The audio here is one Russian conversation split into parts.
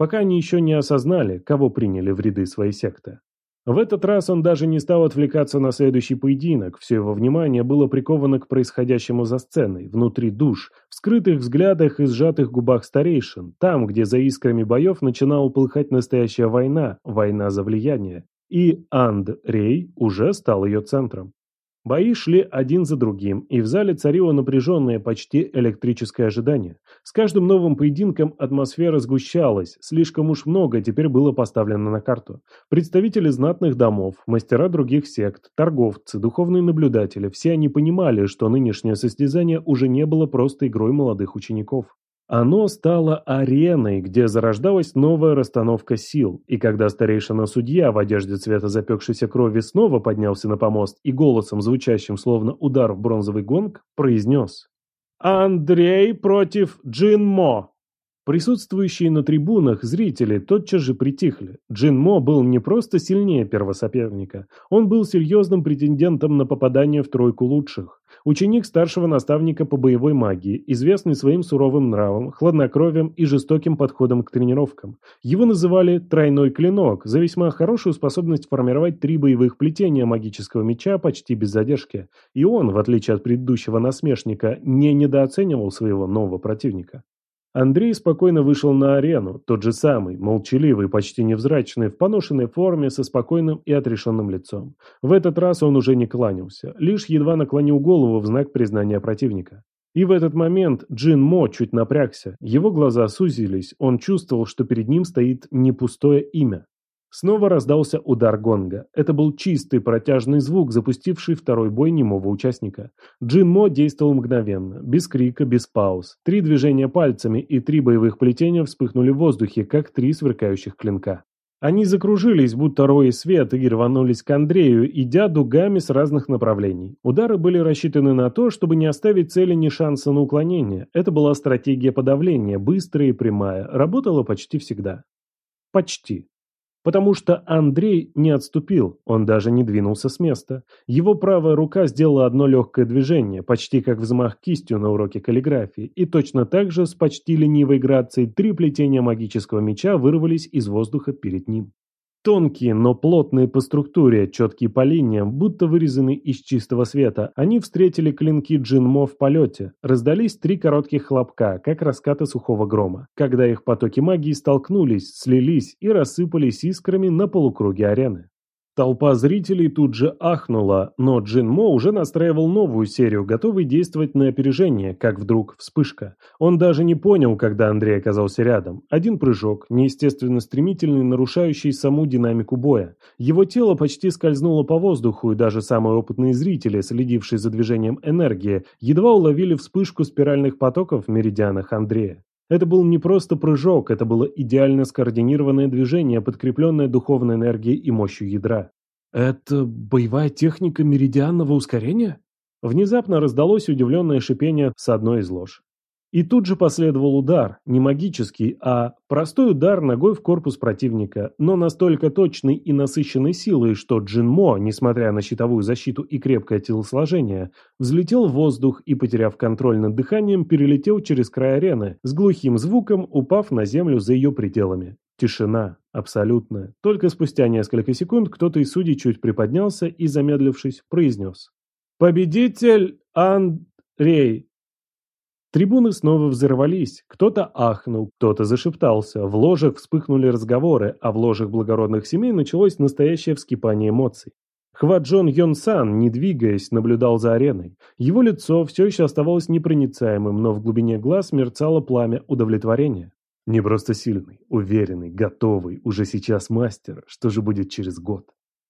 пока они еще не осознали, кого приняли в ряды своей секты. В этот раз он даже не стал отвлекаться на следующий поединок, все его внимание было приковано к происходящему за сценой, внутри душ, в скрытых взглядах и сжатых губах старейшин, там, где за искрами боев начинала полыхать настоящая война, война за влияние. И Анд-Рей уже стал ее центром. Бои шли один за другим, и в зале царило напряженное, почти электрическое ожидание. С каждым новым поединком атмосфера сгущалась, слишком уж много теперь было поставлено на карту. Представители знатных домов, мастера других сект, торговцы, духовные наблюдатели – все они понимали, что нынешнее состязание уже не было просто игрой молодых учеников. Оно стало ареной, где зарождалась новая расстановка сил, и когда старейшина-судья в одежде цвета запекшейся крови снова поднялся на помост и голосом, звучащим словно удар в бронзовый гонг, произнес «Андрей против Джин Мо!» Присутствующие на трибунах зрители тотчас же притихли. Джин Мо был не просто сильнее первосоперника, он был серьезным претендентом на попадание в тройку лучших. Ученик старшего наставника по боевой магии, известный своим суровым нравом, хладнокровием и жестоким подходом к тренировкам. Его называли «тройной клинок» за весьма хорошую способность формировать три боевых плетения магического меча почти без задержки. И он, в отличие от предыдущего насмешника, не недооценивал своего нового противника. Андрей спокойно вышел на арену, тот же самый, молчаливый, почти невзрачный, в поношенной форме, со спокойным и отрешенным лицом. В этот раз он уже не кланялся, лишь едва наклонил голову в знак признания противника. И в этот момент Джин Мо чуть напрягся, его глаза сузились, он чувствовал, что перед ним стоит не пустое имя. Снова раздался удар гонга. Это был чистый протяжный звук, запустивший второй бой немого участника. Джин Мо действовал мгновенно, без крика, без пауз. Три движения пальцами и три боевых плетения вспыхнули в воздухе, как три сверкающих клинка. Они закружились, будто рои свет, и рванулись к Андрею, идя дугами с разных направлений. Удары были рассчитаны на то, чтобы не оставить цели ни шанса на уклонение. Это была стратегия подавления, быстрая и прямая, работала почти всегда. Почти. Потому что Андрей не отступил, он даже не двинулся с места. Его правая рука сделала одно легкое движение, почти как взмах кистью на уроке каллиграфии, и точно так же с почти ленивой грацией три плетения магического меча вырвались из воздуха перед ним. Тонкие, но плотные по структуре, четкие по линиям, будто вырезаны из чистого света, они встретили клинки Джинмо в полете. Раздались три коротких хлопка, как раскаты сухого грома, когда их потоки магии столкнулись, слились и рассыпались искрами на полукруге арены. Толпа зрителей тут же ахнула, но Джин Мо уже настраивал новую серию, готовый действовать на опережение, как вдруг вспышка. Он даже не понял, когда Андрей оказался рядом. Один прыжок, неестественно стремительный, нарушающий саму динамику боя. Его тело почти скользнуло по воздуху, и даже самые опытные зрители, следившие за движением энергии, едва уловили вспышку спиральных потоков в меридианах Андрея. Это был не просто прыжок, это было идеально скоординированное движение, подкрепленное духовной энергией и мощью ядра. «Это боевая техника меридианного ускорения?» Внезапно раздалось удивленное шипение с одной из лож. И тут же последовал удар, не магический, а простой удар ногой в корпус противника, но настолько точный и насыщенной силой, что Джин Мо, несмотря на щитовую защиту и крепкое телосложение, взлетел в воздух и, потеряв контроль над дыханием, перелетел через край арены, с глухим звуком упав на землю за ее пределами. Тишина. Абсолютная. Только спустя несколько секунд кто-то из судей чуть приподнялся и, замедлившись, произнес. «Победитель Андрей!» Трибуны снова взорвались, кто-то ахнул, кто-то зашептался, в ложах вспыхнули разговоры, а в ложах благородных семей началось настоящее вскипание эмоций. Хваджон Йон Сан, не двигаясь, наблюдал за ареной. Его лицо все еще оставалось непроницаемым, но в глубине глаз мерцало пламя удовлетворения. Не просто сильный, уверенный, готовый, уже сейчас мастер, что же будет через год.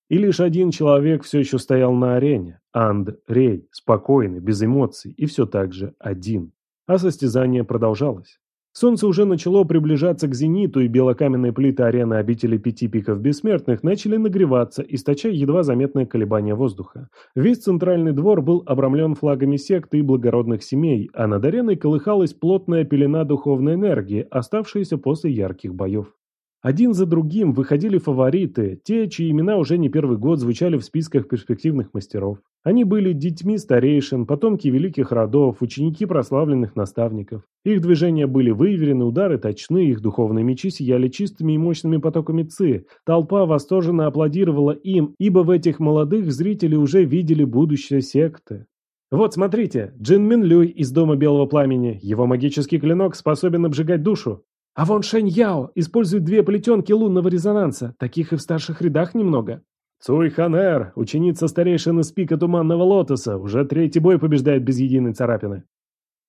И лишь один человек все еще стоял на арене. Анд Рей, спокойный, без эмоций, и все так же один а состязание продолжалось. Солнце уже начало приближаться к зениту, и белокаменные плиты арены обители пяти пиков бессмертных начали нагреваться, источая едва заметное колебание воздуха. Весь центральный двор был обрамлен флагами секты и благородных семей, а над ареной колыхалась плотная пелена духовной энергии, оставшаяся после ярких боев. Один за другим выходили фавориты, те, чьи имена уже не первый год звучали в списках перспективных мастеров. Они были детьми старейшин, потомки великих родов, ученики прославленных наставников. Их движения были выверены, удары точны, их духовные мечи сияли чистыми и мощными потоками ци. Толпа восторженно аплодировала им, ибо в этих молодых зрители уже видели будущее секты. Вот смотрите, Джин Мин Люй из Дома Белого Пламени. Его магический клинок способен обжигать душу. А вон Шэнь Яо использует две плетенки лунного резонанса. Таких и в старших рядах немного. Цуй Ханер, ученица старейшины с пика Туманного Лотоса, уже третий бой побеждает без единой царапины.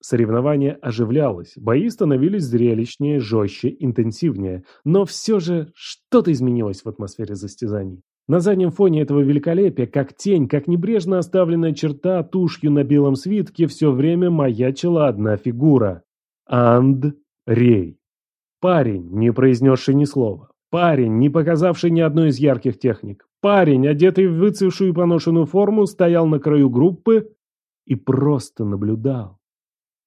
Соревнование оживлялось, бои становились зрелищнее, жестче, интенсивнее, но все же что-то изменилось в атмосфере состязаний. На заднем фоне этого великолепия, как тень, как небрежно оставленная черта тушью на белом свитке, все время маячила одна фигура. Анд Рей. Парень, не произнесший ни слова. Парень, не показавший ни одной из ярких техник. Парень, одетый в выцвевшую поношенную форму, стоял на краю группы и просто наблюдал.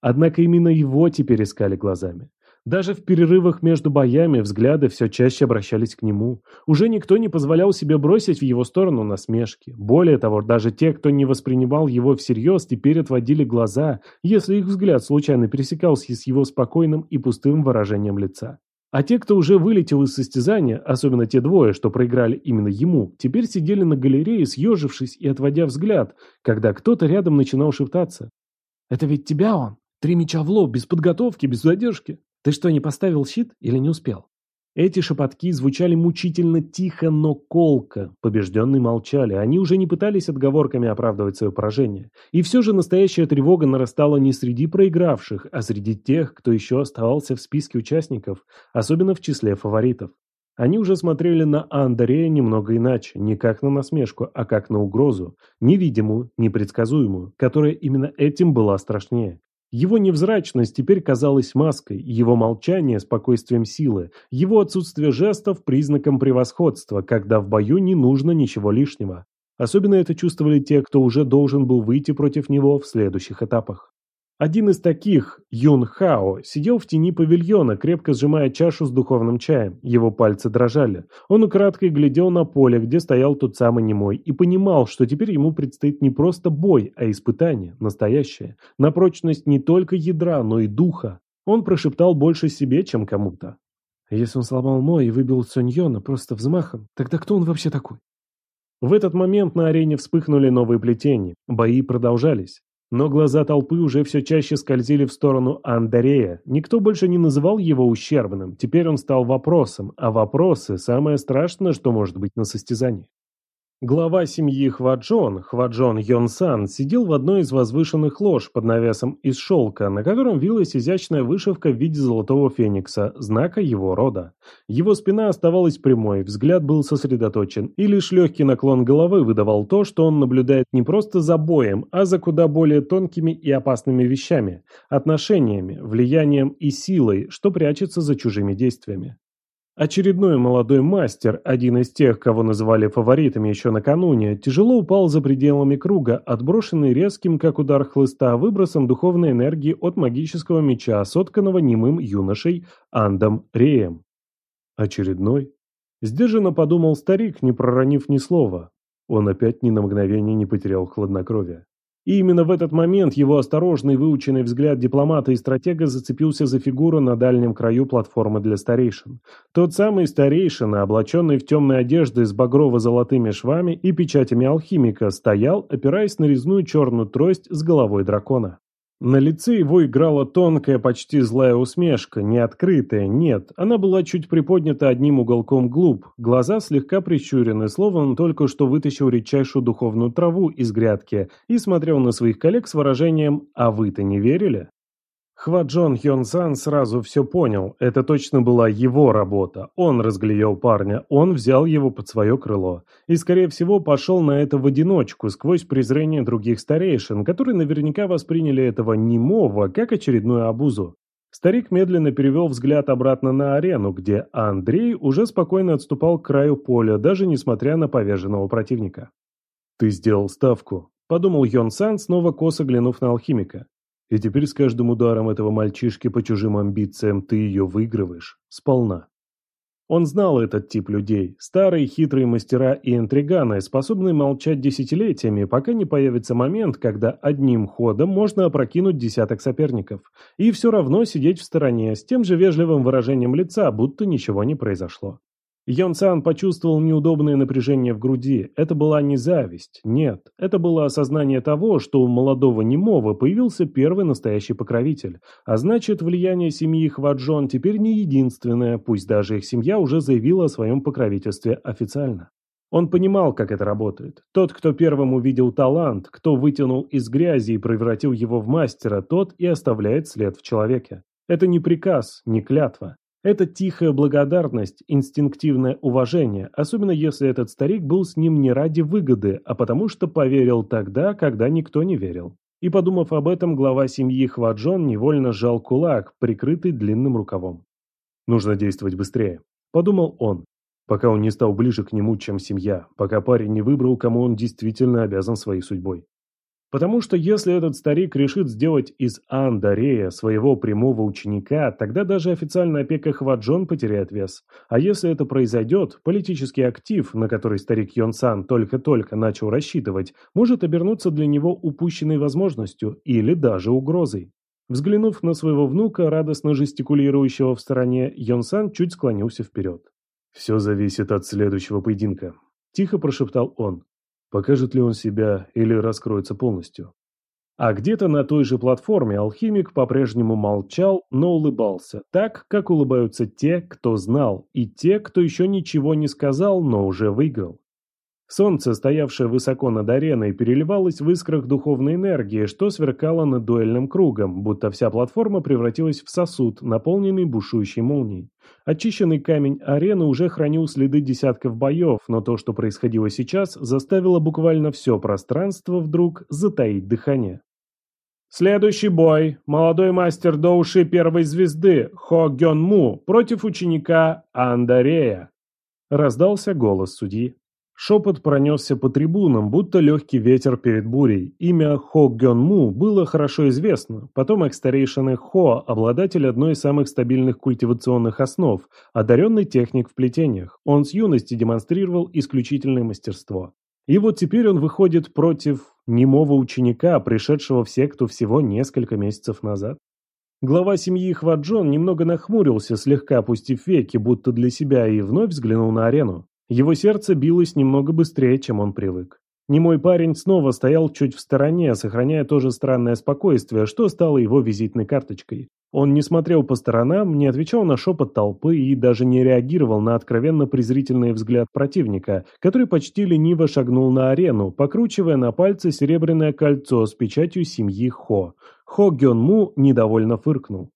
Однако именно его теперь искали глазами. Даже в перерывах между боями взгляды все чаще обращались к нему. Уже никто не позволял себе бросить в его сторону насмешки. Более того, даже те, кто не воспринимал его всерьез, теперь отводили глаза, если их взгляд случайно пересекался с его спокойным и пустым выражением лица. А те, кто уже вылетел из состязания, особенно те двое, что проиграли именно ему, теперь сидели на галерее, съежившись и отводя взгляд, когда кто-то рядом начинал шептаться. «Это ведь тебя он? Три мяча в лоб, без подготовки, без задержки. Ты что, не поставил щит или не успел?» Эти шепотки звучали мучительно тихо, но колко. Побежденные молчали. Они уже не пытались отговорками оправдывать свое поражение. И все же настоящая тревога нарастала не среди проигравших, а среди тех, кто еще оставался в списке участников, особенно в числе фаворитов. Они уже смотрели на Андрея немного иначе, не как на насмешку, а как на угрозу, невидимую, непредсказуемую, которая именно этим была страшнее. Его невзрачность теперь казалась маской, его молчание – спокойствием силы, его отсутствие жестов – признаком превосходства, когда в бою не нужно ничего лишнего. Особенно это чувствовали те, кто уже должен был выйти против него в следующих этапах. Один из таких, Юн Хао, сидел в тени павильона, крепко сжимая чашу с духовным чаем. Его пальцы дрожали. Он украдкой глядел на поле, где стоял тот самый немой, и понимал, что теперь ему предстоит не просто бой, а испытание, настоящее, на прочность не только ядра, но и духа. Он прошептал больше себе, чем кому-то. Если он сломал мой и выбил Цуньона просто взмахом, тогда кто он вообще такой? В этот момент на арене вспыхнули новые плетения. Бои продолжались. Но глаза толпы уже все чаще скользили в сторону Андрея. Никто больше не называл его ущербным. Теперь он стал вопросом, а вопросы – самое страшное, что может быть на состязании. Глава семьи Хваджон, Хваджон Йонсан, сидел в одной из возвышенных лож под навесом из шелка, на котором вилась изящная вышивка в виде золотого феникса, знака его рода. Его спина оставалась прямой, взгляд был сосредоточен, и лишь легкий наклон головы выдавал то, что он наблюдает не просто за боем, а за куда более тонкими и опасными вещами, отношениями, влиянием и силой, что прячется за чужими действиями. Очередной молодой мастер, один из тех, кого называли фаворитами еще накануне, тяжело упал за пределами круга, отброшенный резким, как удар хлыста, выбросом духовной энергии от магического меча, сотканного немым юношей Андом Реем. Очередной? Сдержанно подумал старик, не проронив ни слова. Он опять ни на мгновение не потерял хладнокровия. И именно в этот момент его осторожный выученный взгляд дипломата и стратега зацепился за фигуру на дальнем краю платформы для старейшин. Тот самый старейшина, облаченный в темные одежды с багрово-золотыми швами и печатями алхимика, стоял, опираясь на резную черную трость с головой дракона. На лице его играла тонкая, почти злая усмешка, не открытая, нет. Она была чуть приподнята одним уголком глуб, глаза слегка прищурены, словно он только что вытащил редчайшую духовную траву из грядки и смотрел на своих коллег с выражением «А вы-то не верили?». Хваджон Хён Сан сразу все понял. Это точно была его работа. Он разглядел парня, он взял его под свое крыло. И, скорее всего, пошел на это в одиночку, сквозь презрение других старейшин, которые наверняка восприняли этого немого как очередную обузу. Старик медленно перевел взгляд обратно на арену, где Андрей уже спокойно отступал к краю поля, даже несмотря на поверженного противника. «Ты сделал ставку», — подумал Йон Сан, снова косо глянув на алхимика. И теперь с каждым ударом этого мальчишки по чужим амбициям ты ее выигрываешь. Сполна. Он знал этот тип людей. Старые хитрые мастера и интриганы, способные молчать десятилетиями, пока не появится момент, когда одним ходом можно опрокинуть десяток соперников. И все равно сидеть в стороне, с тем же вежливым выражением лица, будто ничего не произошло. Йон Сан почувствовал неудобное напряжение в груди. Это была не зависть, нет. Это было осознание того, что у молодого немого появился первый настоящий покровитель. А значит, влияние семьи Хваджон теперь не единственное, пусть даже их семья уже заявила о своем покровительстве официально. Он понимал, как это работает. Тот, кто первым увидел талант, кто вытянул из грязи и превратил его в мастера, тот и оставляет след в человеке. Это не приказ, не клятва. Это тихая благодарность, инстинктивное уважение, особенно если этот старик был с ним не ради выгоды, а потому что поверил тогда, когда никто не верил. И подумав об этом, глава семьи Хваджон невольно сжал кулак, прикрытый длинным рукавом. «Нужно действовать быстрее», – подумал он, пока он не стал ближе к нему, чем семья, пока парень не выбрал, кому он действительно обязан своей судьбой. Потому что если этот старик решит сделать из Андарея своего прямого ученика, тогда даже официальная опека Хваджон потеряет вес. А если это произойдет, политический актив, на который старик Йонсан только-только начал рассчитывать, может обернуться для него упущенной возможностью или даже угрозой. Взглянув на своего внука, радостно жестикулирующего в стороне, Йонсан чуть склонился вперед. «Все зависит от следующего поединка», – тихо прошептал он. Покажет ли он себя или раскроется полностью? А где-то на той же платформе алхимик по-прежнему молчал, но улыбался, так, как улыбаются те, кто знал, и те, кто еще ничего не сказал, но уже выиграл. Солнце, стоявшее высоко над ареной, переливалось в искрах духовной энергии, что сверкало над дуэльным кругом, будто вся платформа превратилась в сосуд, наполненный бушующей молнией. Очищенный камень арены уже хранил следы десятков боев, но то, что происходило сейчас, заставило буквально все пространство вдруг затаить дыхание. Следующий бой. Молодой мастер Доуши первой звезды Хо Гён Му против ученика Андарея. Раздался голос судьи. Шепот пронесся по трибунам, будто легкий ветер перед бурей. Имя Хо Гён Му было хорошо известно. Потом экс-старейшины Хо, обладатель одной из самых стабильных культивационных основ, одаренный техник в плетениях. Он с юности демонстрировал исключительное мастерство. И вот теперь он выходит против немого ученика, пришедшего в секту всего несколько месяцев назад. Глава семьи Хваджон немного нахмурился, слегка опустив веки, будто для себя, и вновь взглянул на арену. Его сердце билось немного быстрее, чем он привык. Немой парень снова стоял чуть в стороне, сохраняя то же странное спокойствие, что стало его визитной карточкой. Он не смотрел по сторонам, не отвечал на шепот толпы и даже не реагировал на откровенно презрительный взгляд противника, который почти лениво шагнул на арену, покручивая на пальце серебряное кольцо с печатью семьи Хо. Хо Гён Му недовольно фыркнул.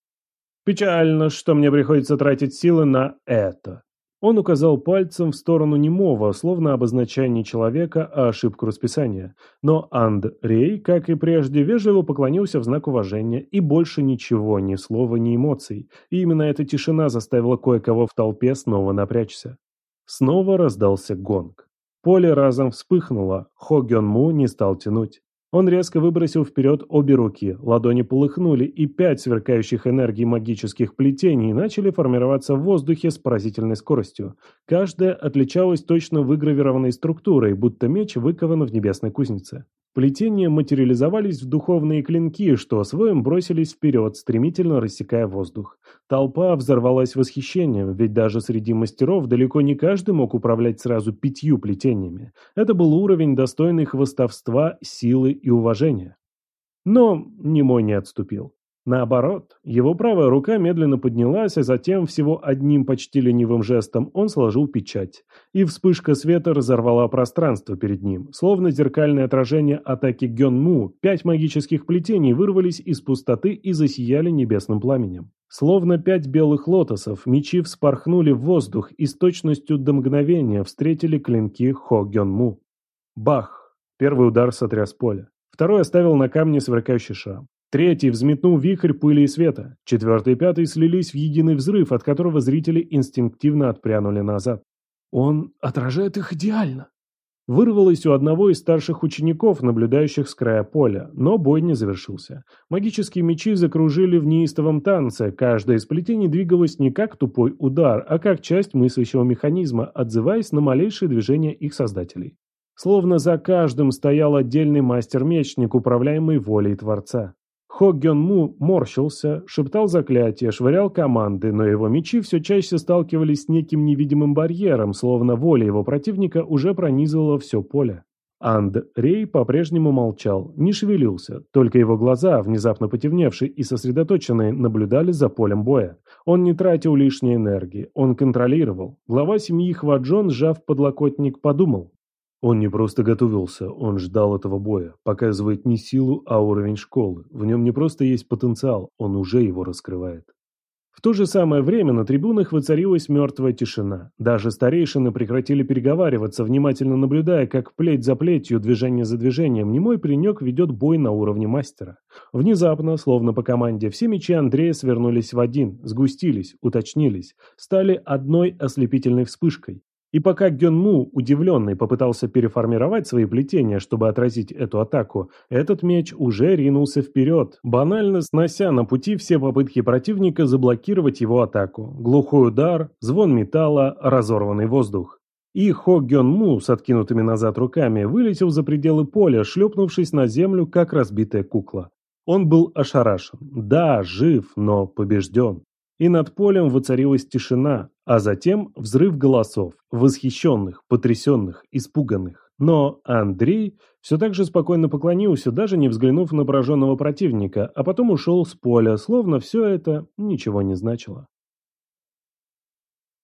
«Печально, что мне приходится тратить силы на это. Он указал пальцем в сторону немого, словно обозначая не человека, а ошибку расписания. Но Андрей, как и прежде, вежливо поклонился в знак уважения, и больше ничего, ни слова, ни эмоций. И именно эта тишина заставила кое-кого в толпе снова напрячься. Снова раздался гонг. Поле разом вспыхнуло, Хо Гён Му не стал тянуть. Он резко выбросил вперед обе руки, ладони полыхнули, и пять сверкающих энергий магических плетений начали формироваться в воздухе с поразительной скоростью. Каждая отличалась точно выгравированной структурой, будто меч выкован в небесной кузнице. Плетения материализовались в духовные клинки, что своим бросились вперед, стремительно рассекая воздух. Толпа взорвалась восхищением, ведь даже среди мастеров далеко не каждый мог управлять сразу пятью плетениями. Это был уровень, достойный хвостовства, силы и уважения. Но Немой не отступил. Наоборот, его правая рука медленно поднялась, а затем всего одним почти ленивым жестом он сложил печать. И вспышка света разорвала пространство перед ним. Словно зеркальное отражение атаки Гёнму, пять магических плетений вырвались из пустоты и засияли небесным пламенем. Словно пять белых лотосов, мечи вспорхнули в воздух и с точностью до мгновения встретили клинки Хо Гёнму. Бах! Первый удар сотряс поле. Второй оставил на камне сверкающий шрам. Третий взметнул вихрь пыли и света. Четвертый и пятый слились в единый взрыв, от которого зрители инстинктивно отпрянули назад. «Он отражает их идеально!» вырвалась у одного из старших учеников, наблюдающих с края поля, но бой не завершился. Магические мечи закружили в неистовом танце, каждое из плетений двигалось не как тупой удар, а как часть мыслящего механизма, отзываясь на малейшие движения их создателей. Словно за каждым стоял отдельный мастер-мечник, управляемый волей Творца. Хо Гён Му морщился, шептал заклятия, швырял команды, но его мечи все чаще сталкивались с неким невидимым барьером, словно воля его противника уже пронизывала все поле. Анд Рей по-прежнему молчал, не шевелился, только его глаза, внезапно потемневшие и сосредоточенные, наблюдали за полем боя. Он не тратил лишней энергии, он контролировал. Глава семьи Хваджон, сжав подлокотник, подумал. Он не просто готовился, он ждал этого боя, показывает не силу, а уровень школы. В нем не просто есть потенциал, он уже его раскрывает. В то же самое время на трибунах воцарилась мертвая тишина. Даже старейшины прекратили переговариваться, внимательно наблюдая, как плеть за плетью, движение за движением, немой паренек ведет бой на уровне мастера. Внезапно, словно по команде, все мечи Андрея свернулись в один, сгустились, уточнились, стали одной ослепительной вспышкой. И пока Гёнму, удивленный, попытался переформировать свои плетения, чтобы отразить эту атаку, этот меч уже ринулся вперед, банально снося на пути все попытки противника заблокировать его атаку. Глухой удар, звон металла, разорванный воздух. И Хо Гён с откинутыми назад руками вылетел за пределы поля, шлепнувшись на землю, как разбитая кукла. Он был ошарашен. Да, жив, но побежден и над полем воцарилась тишина, а затем взрыв голосов, восхищенных, потрясенных, испуганных. Но Андрей все так же спокойно поклонился, даже не взглянув на пораженного противника, а потом ушел с поля, словно все это ничего не значило.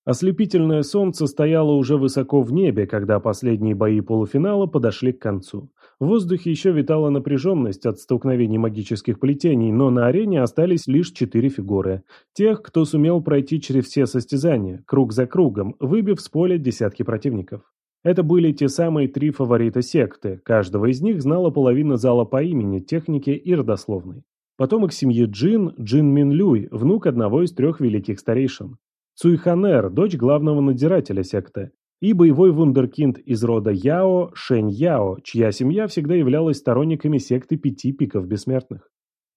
Ослепительное солнце стояло уже высоко в небе, когда последние бои полуфинала подошли к концу. В воздухе еще витала напряженность от столкновений магических плетений, но на арене остались лишь четыре фигуры. Тех, кто сумел пройти через все состязания, круг за кругом, выбив с поля десятки противников. Это были те самые три фаворита секты, каждого из них знала половина зала по имени, технике и родословной. Потомок семьи Джин, Джин Мин Люй, внук одного из трех великих старейшин. Цуйханер, дочь главного надзирателя секты, и боевой вундеркинд из рода Яо Шэнь Яо, чья семья всегда являлась сторонниками секты пяти пиков бессмертных.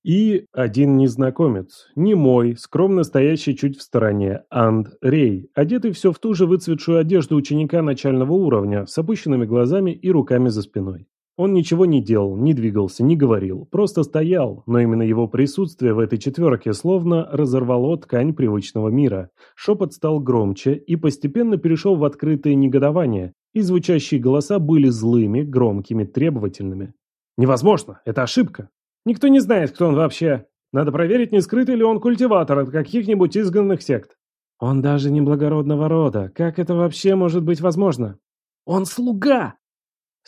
И один незнакомец, не мой, скромно стоящий чуть в стороне, Анд Рей, одетый все в ту же выцветшую одежду ученика начального уровня, с опущенными глазами и руками за спиной. Он ничего не делал, не двигался, не говорил, просто стоял, но именно его присутствие в этой четверке словно разорвало ткань привычного мира. Шепот стал громче и постепенно перешел в открытое негодование, и звучащие голоса были злыми, громкими, требовательными. «Невозможно! Это ошибка! Никто не знает, кто он вообще! Надо проверить, не скрытый ли он культиватор от каких-нибудь изгнанных сект!» «Он даже не благородного рода! Как это вообще может быть возможно?» «Он слуга!»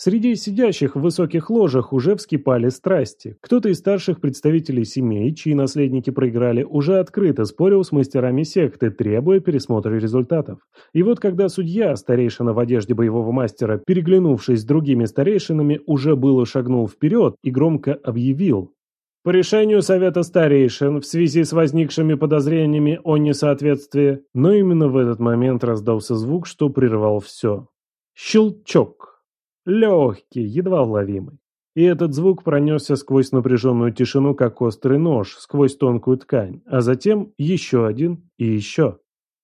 Среди сидящих в высоких ложах уже вскипали страсти. Кто-то из старших представителей семей, чьи наследники проиграли, уже открыто спорил с мастерами секты, требуя пересмотра результатов. И вот когда судья, старейшина в одежде боевого мастера, переглянувшись с другими старейшинами, уже было шагнул вперед и громко объявил по решению Совета Старейшин, в связи с возникшими подозрениями о несоответствии, но именно в этот момент раздался звук, что прервал все. Щелчок. Легкий, едва уловимый. И этот звук пронесся сквозь напряженную тишину, как острый нож, сквозь тонкую ткань, а затем еще один и еще.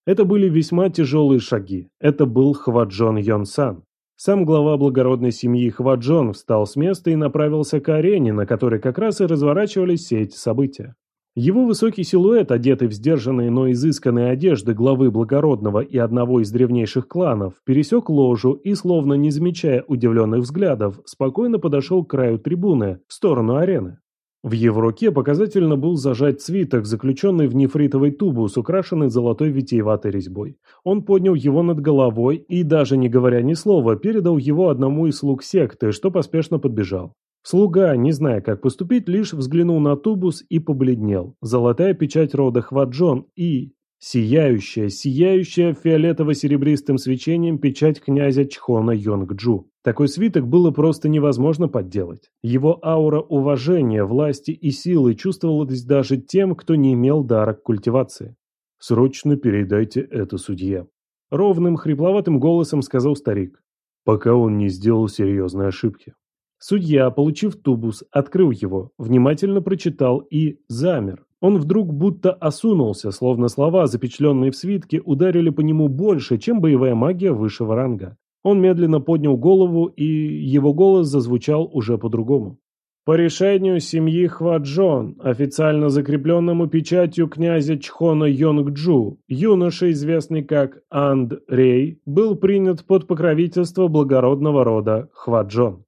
Это были весьма тяжелые шаги. Это был Хваджон Йонсан. Сам глава благородной семьи Хваджон встал с места и направился к арене, на которой как раз и разворачивались все эти события. Его высокий силуэт, одетый в сдержанные, но изысканные одежды главы благородного и одного из древнейших кланов, пересек ложу и, словно не замечая удивленных взглядов, спокойно подошел к краю трибуны, в сторону арены. В его руке показательно был зажать свиток, заключенный в нефритовый тубус, украшенный золотой витиеватой резьбой. Он поднял его над головой и, даже не говоря ни слова, передал его одному из слуг секты, что поспешно подбежал. Слуга, не зная, как поступить, лишь взглянул на тубус и побледнел. Золотая печать рода Хваджон и... Сияющая, сияющая фиолетово-серебристым свечением печать князя Чхона Йонгджу. Такой свиток было просто невозможно подделать. Его аура уважения, власти и силы чувствовалась даже тем, кто не имел дара к культивации. «Срочно передайте это судье», — ровным, хрипловатым голосом сказал старик. пока он не сделал серьезной ошибки. Судья, получив тубус, открыл его, внимательно прочитал и замер. Он вдруг будто осунулся, словно слова, запечатленные в свитке, ударили по нему больше, чем боевая магия высшего ранга. Он медленно поднял голову, и его голос зазвучал уже по-другому. По решению семьи Хваджон, официально закрепленному печатью князя Чхона Йонгджу, юноша, известный как Анд Рей, был принят под покровительство благородного рода Хваджон.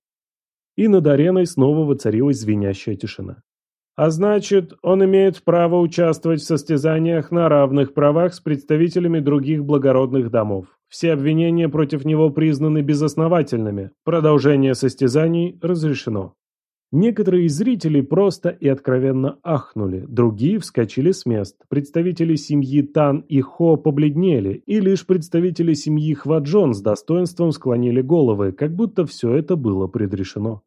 И над ареной снова воцарилась звенящая тишина. А значит, он имеет право участвовать в состязаниях на равных правах с представителями других благородных домов. Все обвинения против него признаны безосновательными. Продолжение состязаний разрешено. Некоторые из зрителей просто и откровенно ахнули, другие вскочили с мест. Представители семьи Тан и Хо побледнели, и лишь представители семьи Хваджон с достоинством склонили головы, как будто все это было предрешено.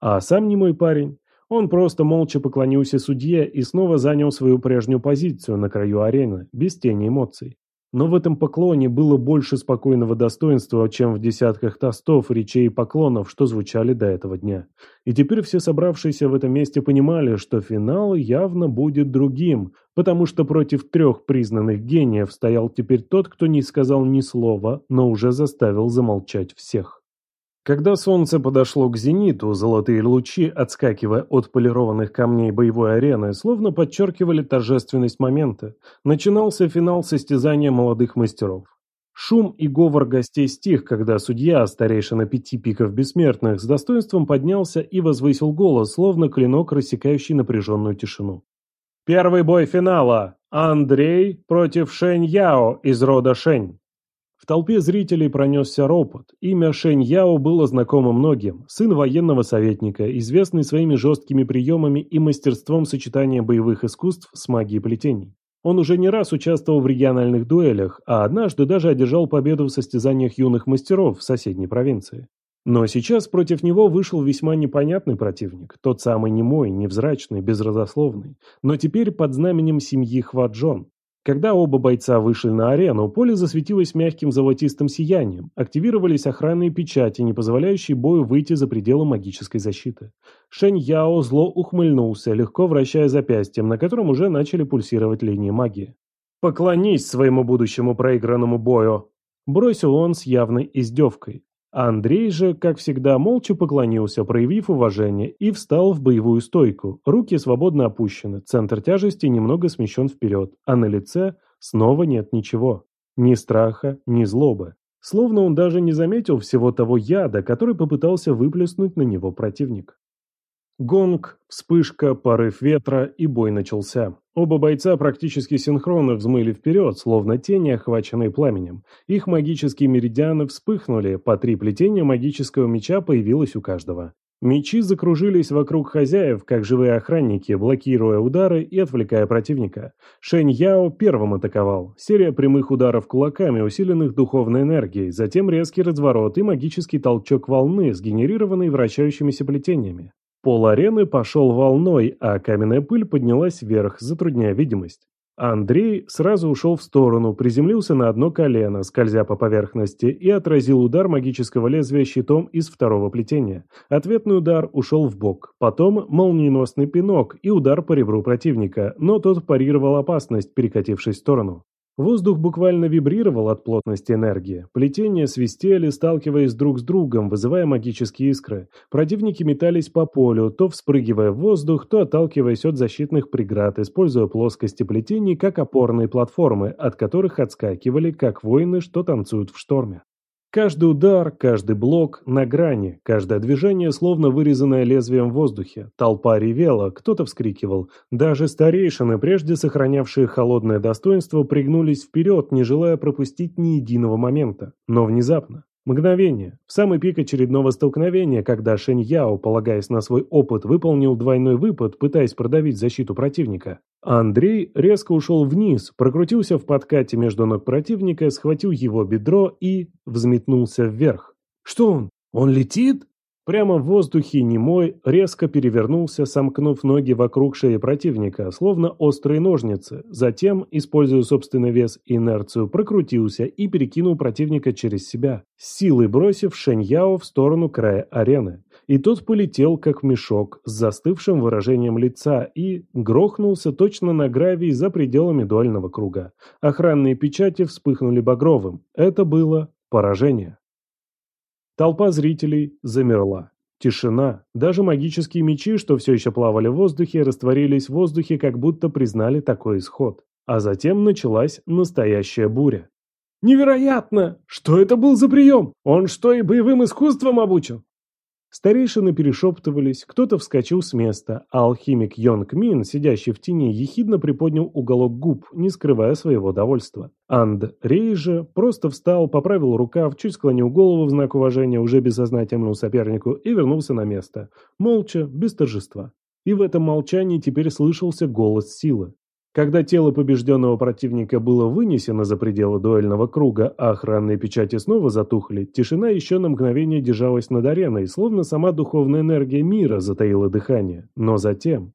А сам не мой парень. Он просто молча поклонился судье и снова занял свою прежнюю позицию на краю арены, без тени эмоций. Но в этом поклоне было больше спокойного достоинства, чем в десятках тостов, речей и поклонов, что звучали до этого дня. И теперь все собравшиеся в этом месте понимали, что финал явно будет другим, потому что против трех признанных гениев стоял теперь тот, кто не сказал ни слова, но уже заставил замолчать всех. Когда солнце подошло к зениту, золотые лучи, отскакивая от полированных камней боевой арены, словно подчеркивали торжественность момента. Начинался финал состязания молодых мастеров. Шум и говор гостей стих, когда судья, старейшина пяти пиков бессмертных, с достоинством поднялся и возвысил голос, словно клинок, рассекающий напряженную тишину. Первый бой финала. Андрей против Шэнь Яо из рода Шэнь. Толпе зрителей пронесся ропот. Имя Шэнь Яо было знакомо многим. Сын военного советника, известный своими жесткими приемами и мастерством сочетания боевых искусств с магией плетений. Он уже не раз участвовал в региональных дуэлях, а однажды даже одержал победу в состязаниях юных мастеров в соседней провинции. Но сейчас против него вышел весьма непонятный противник, тот самый немой, невзрачный, безразословный, но теперь под знаменем семьи Хваджон. Когда оба бойца вышли на арену, поле засветилось мягким золотистым сиянием, активировались охранные печати, не позволяющие бою выйти за пределы магической защиты. Шэнь Яо зло ухмыльнулся, легко вращая запястьем, на котором уже начали пульсировать линии магии. «Поклонись своему будущему проигранному бою!» Бросил он с явной издевкой. Андрей же, как всегда, молча поклонился, проявив уважение, и встал в боевую стойку. Руки свободно опущены, центр тяжести немного смещен вперед, а на лице снова нет ничего. Ни страха, ни злобы. Словно он даже не заметил всего того яда, который попытался выплеснуть на него противник. Гонг, вспышка, порыв ветра, и бой начался. Оба бойца практически синхронно взмыли вперед, словно тени, охваченные пламенем. Их магические меридианы вспыхнули, по три плетения магического меча появилось у каждого. Мечи закружились вокруг хозяев, как живые охранники, блокируя удары и отвлекая противника. Шэнь Яо первым атаковал. Серия прямых ударов кулаками, усиленных духовной энергией, затем резкий разворот и магический толчок волны, сгенерированный вращающимися плетениями. Пол арены пошел волной, а каменная пыль поднялась вверх, затрудняя видимость. Андрей сразу ушел в сторону, приземлился на одно колено, скользя по поверхности, и отразил удар магического лезвия щитом из второго плетения. Ответный удар ушел в бок, потом молниеносный пинок и удар по ребру противника, но тот парировал опасность, перекатившись в сторону. Воздух буквально вибрировал от плотности энергии. Плетения свистели, сталкиваясь друг с другом, вызывая магические искры. Противники метались по полю, то вспрыгивая в воздух, то отталкиваясь от защитных преград, используя плоскости плетений как опорные платформы, от которых отскакивали, как воины, что танцуют в шторме. Каждый удар, каждый блок на грани, каждое движение словно вырезанное лезвием в воздухе. Толпа ревела, кто-то вскрикивал. Даже старейшины, прежде сохранявшие холодное достоинство, пригнулись вперед, не желая пропустить ни единого момента. Но внезапно, Мгновение. В самый пик очередного столкновения, когда Шэнь Яо, полагаясь на свой опыт, выполнил двойной выпад, пытаясь продавить защиту противника. Андрей резко ушел вниз, прокрутился в подкате между ног противника, схватил его бедро и взметнулся вверх. «Что он? Он летит?» Прямо в воздухе немой резко перевернулся, сомкнув ноги вокруг шеи противника, словно острые ножницы. Затем, используя собственный вес и инерцию, прокрутился и перекинул противника через себя, силой бросив Шэньяо в сторону края арены. И тот полетел, как мешок, с застывшим выражением лица и грохнулся точно на гравий за пределами дуального круга. Охранные печати вспыхнули багровым. Это было поражение. Толпа зрителей замерла. Тишина. Даже магические мечи, что все еще плавали в воздухе, растворились в воздухе, как будто признали такой исход. А затем началась настоящая буря. «Невероятно! Что это был за прием? Он что, и боевым искусством обучен?» Старейшины перешептывались, кто-то вскочил с места, а алхимик Йонг Мин, сидящий в тени, ехидно приподнял уголок губ, не скрывая своего довольства. Анд Рей же просто встал, поправил рукав, чуть склонил голову в знак уважения уже бессознательному сопернику и вернулся на место, молча, без торжества. И в этом молчании теперь слышался голос силы. Когда тело побежденного противника было вынесено за пределы дуэльного круга, а охранные печати снова затухли, тишина еще на мгновение держалась над ареной, словно сама духовная энергия мира затаила дыхание. Но затем...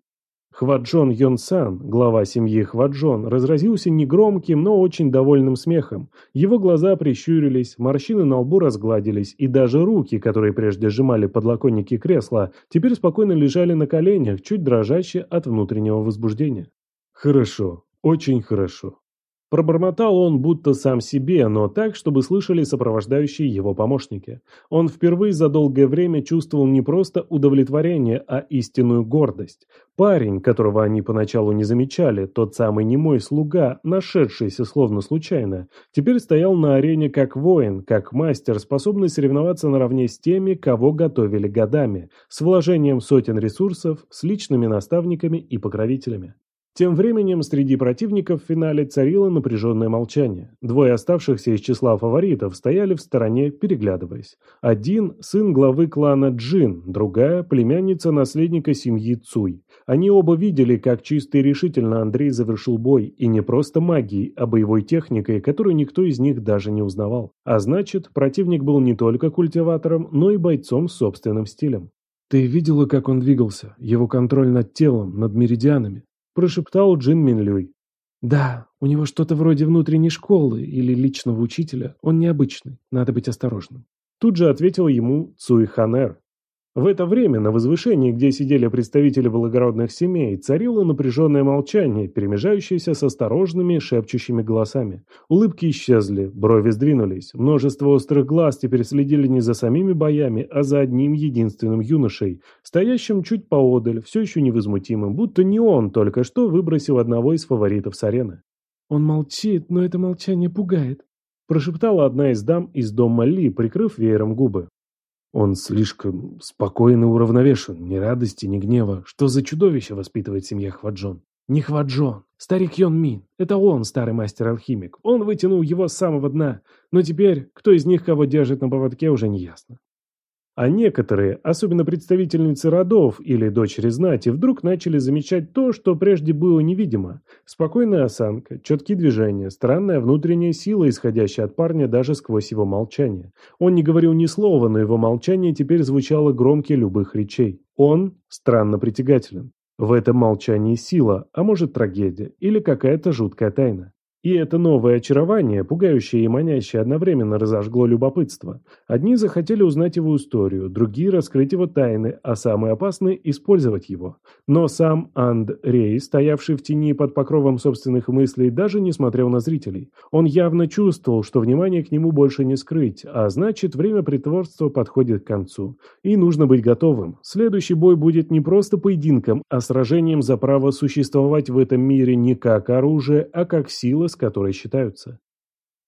Хваджон Йонсан, глава семьи Хваджон, разразился негромким, но очень довольным смехом. Его глаза прищурились, морщины на лбу разгладились, и даже руки, которые прежде сжимали подлокотники кресла, теперь спокойно лежали на коленях, чуть дрожащие от внутреннего возбуждения. Хорошо, очень хорошо. Пробормотал он будто сам себе, но так, чтобы слышали сопровождающие его помощники. Он впервые за долгое время чувствовал не просто удовлетворение, а истинную гордость. Парень, которого они поначалу не замечали, тот самый немой слуга, нашедшийся словно случайно, теперь стоял на арене как воин, как мастер, способный соревноваться наравне с теми, кого готовили годами, с вложением сотен ресурсов, с личными наставниками и покровителями. Тем временем среди противников в финале царило напряженное молчание. Двое оставшихся из числа фаворитов стояли в стороне, переглядываясь. Один – сын главы клана Джин, другая – племянница наследника семьи Цуй. Они оба видели, как чисто и решительно Андрей завершил бой, и не просто магией, а боевой техникой, которую никто из них даже не узнавал. А значит, противник был не только культиватором, но и бойцом с собственным стилем. «Ты видела, как он двигался? Его контроль над телом, над меридианами?» Прошептал Джин Минлюй. «Да, у него что-то вроде внутренней школы или личного учителя. Он необычный, надо быть осторожным». Тут же ответил ему Цуй Ханер, в это время на возвышении, где сидели представители благородных семей, царило напряженное молчание, перемежающееся с осторожными, шепчущими голосами. Улыбки исчезли, брови сдвинулись. Множество острых глаз теперь следили не за самими боями, а за одним единственным юношей, стоящим чуть поодаль, все еще невозмутимым, будто не он только что выбросил одного из фаворитов с арены. «Он молчит, но это молчание пугает», прошептала одна из дам из дома Ли, прикрыв веером губы. Он слишком спокойно уравновешен, ни радости, ни гнева. Что за чудовище воспитывает семья Хваджон? Не Хваджон, старик Йон Мин. Это он, старый мастер-алхимик. Он вытянул его с самого дна. Но теперь, кто из них кого держит на поводке, уже не ясно. А некоторые, особенно представительницы родов или дочери знати, вдруг начали замечать то, что прежде было невидимо. Спокойная осанка, четкие движения, странная внутренняя сила, исходящая от парня даже сквозь его молчание. Он не говорил ни слова, но его молчание теперь звучало громче любых речей. Он странно притягателен. В этом молчании сила, а может трагедия, или какая-то жуткая тайна. И это новое очарование, пугающее и манящее, одновременно разожгло любопытство. Одни захотели узнать его историю, другие раскрыть его тайны, а самые опасные – использовать его. Но сам Анд Рей, стоявший в тени под покровом собственных мыслей, даже не смотрел на зрителей. Он явно чувствовал, что внимание к нему больше не скрыть, а значит, время притворства подходит к концу. И нужно быть готовым. Следующий бой будет не просто поединком, а сражением за право существовать в этом мире не как оружие, а как сила, с которой считаются.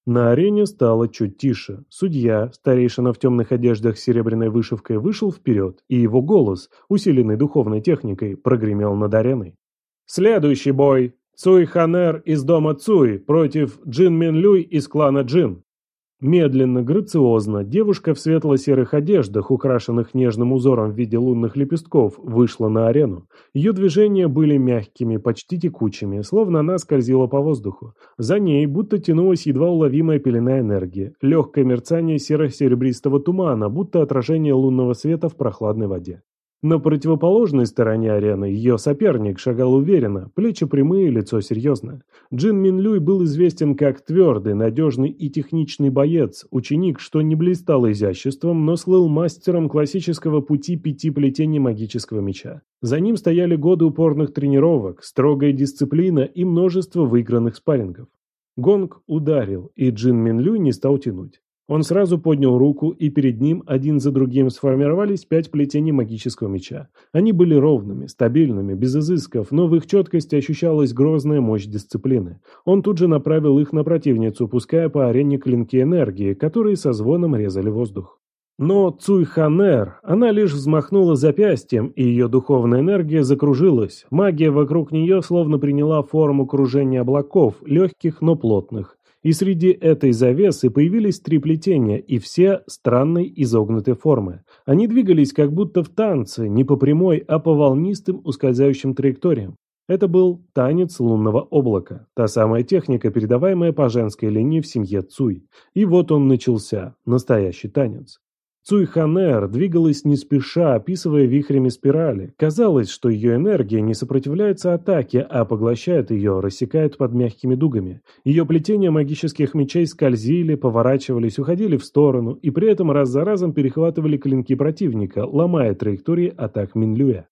На арене стало чуть тише. Судья, старейшина в темных одеждах с серебряной вышивкой, вышел вперед, и его голос, усиленный духовной техникой, прогремел над ареной. «Следующий бой! Цуй Ханер из дома Цуй против Джин Мин Люй из клана Джин!» Медленно, грациозно, девушка в светло-серых одеждах, украшенных нежным узором в виде лунных лепестков, вышла на арену. Ее движения были мягкими, почти текучими, словно она скользила по воздуху. За ней будто тянулась едва уловимая пелена энергии, легкое мерцание серо-серебристого тумана, будто отражение лунного света в прохладной воде. На противоположной стороне арены ее соперник шагал уверенно, плечи прямые, лицо серьезное. Джин Минлюй был известен как твердый, надежный и техничный боец, ученик, что не блистал изяществом, но слыл мастером классического пути пяти плетений магического меча. За ним стояли годы упорных тренировок, строгая дисциплина и множество выигранных спаррингов. Гонг ударил, и Джин Минлюй не стал тянуть. Он сразу поднял руку, и перед ним один за другим сформировались пять плетений магического меча. Они были ровными, стабильными, без изысков, но в их четкости ощущалась грозная мощь дисциплины. Он тут же направил их на противницу, пуская по арене клинки энергии, которые со звоном резали воздух. Но Цуйханер, она лишь взмахнула запястьем, и ее духовная энергия закружилась. Магия вокруг нее словно приняла форму кружения облаков, легких, но плотных. И среди этой завесы появились три плетения, и все странной изогнутой формы. Они двигались как будто в танце, не по прямой, а по волнистым ускользающим траекториям. Это был танец лунного облака, та самая техника, передаваемая по женской линии в семье Цуй. И вот он начался, настоящий танец. Цуйханер двигалась не спеша, описывая вихрями спирали. Казалось, что ее энергия не сопротивляется атаке, а поглощает ее, рассекает под мягкими дугами. Ее плетения магических мечей скользили, поворачивались, уходили в сторону, и при этом раз за разом перехватывали клинки противника, ломая траектории атак Минлюя.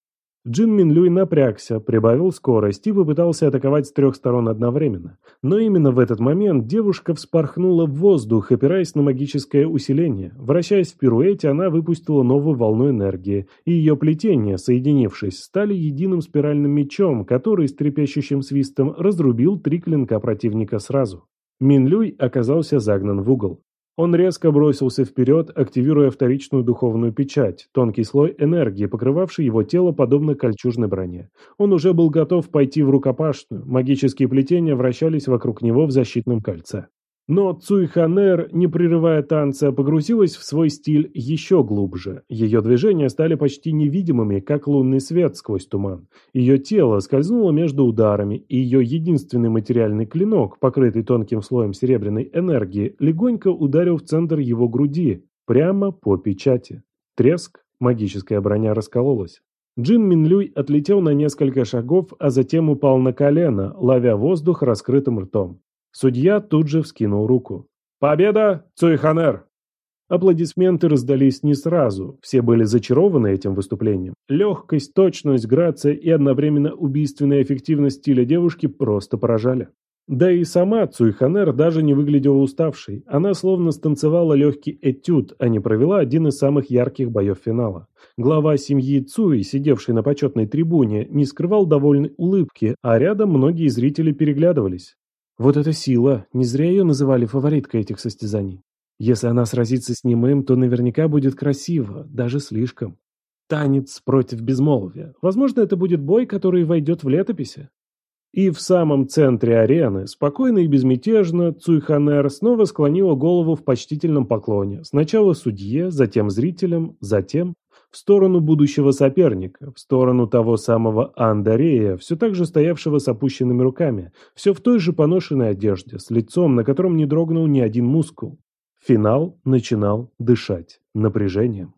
Джин Минлюй напрягся, прибавил скорость и попытался атаковать с трех сторон одновременно. Но именно в этот момент девушка вспорхнула в воздух, опираясь на магическое усиление. Вращаясь в пируэте, она выпустила новую волну энергии, и ее плетения, соединившись, стали единым спиральным мечом, который с трепещущим свистом разрубил три клинка противника сразу. Минлюй оказался загнан в угол. Он резко бросился вперед, активируя вторичную духовную печать, тонкий слой энергии, покрывавший его тело подобно кольчужной броне. Он уже был готов пойти в рукопашную, магические плетения вращались вокруг него в защитном кольце. Но Цуйханер, не прерывая танца, погрузилась в свой стиль еще глубже. Ее движения стали почти невидимыми, как лунный свет сквозь туман. Ее тело скользнуло между ударами, и ее единственный материальный клинок, покрытый тонким слоем серебряной энергии, легонько ударил в центр его груди, прямо по печати. Треск, магическая броня раскололась. Джин Минлюй отлетел на несколько шагов, а затем упал на колено, ловя воздух раскрытым ртом. Судья тут же вскинул руку. «Победа, Цуйханер!» Аплодисменты раздались не сразу, все были зачарованы этим выступлением. Легкость, точность, грация и одновременно убийственная эффективность стиля девушки просто поражали. Да и сама Цуйханер даже не выглядела уставшей. Она словно станцевала легкий этюд, а не провела один из самых ярких боев финала. Глава семьи Цуи, сидевший на почетной трибуне, не скрывал довольной улыбки, а рядом многие зрители переглядывались. Вот эта сила, не зря ее называли фавориткой этих состязаний. Если она сразится с немым, то наверняка будет красиво, даже слишком. Танец против безмолвия. Возможно, это будет бой, который войдет в летописи. И в самом центре арены, спокойно и безмятежно, Цуйханер снова склонила голову в почтительном поклоне. Сначала судье, затем зрителям, затем в сторону будущего соперника, в сторону того самого Андарея, все так же стоявшего с опущенными руками, все в той же поношенной одежде, с лицом, на котором не дрогнул ни один мускул. Финал начинал дышать напряжением.